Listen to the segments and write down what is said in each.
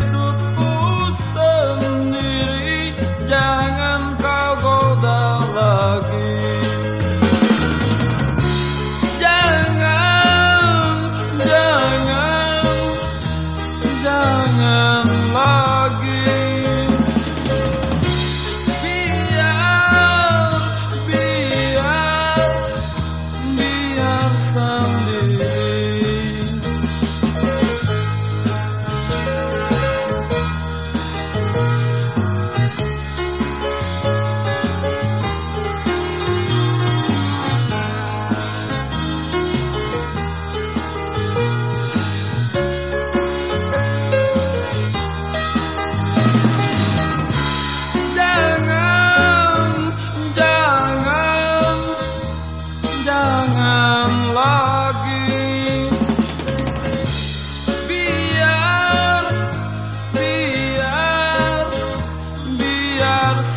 hidupku sendiri jangan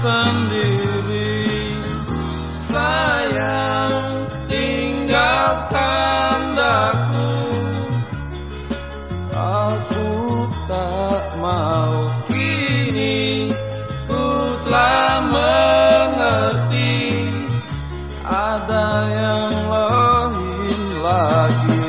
sendiri Sayang tinggalkan aku. Aku tak mau kini Ku telah mengerti Ada yang lain lagi.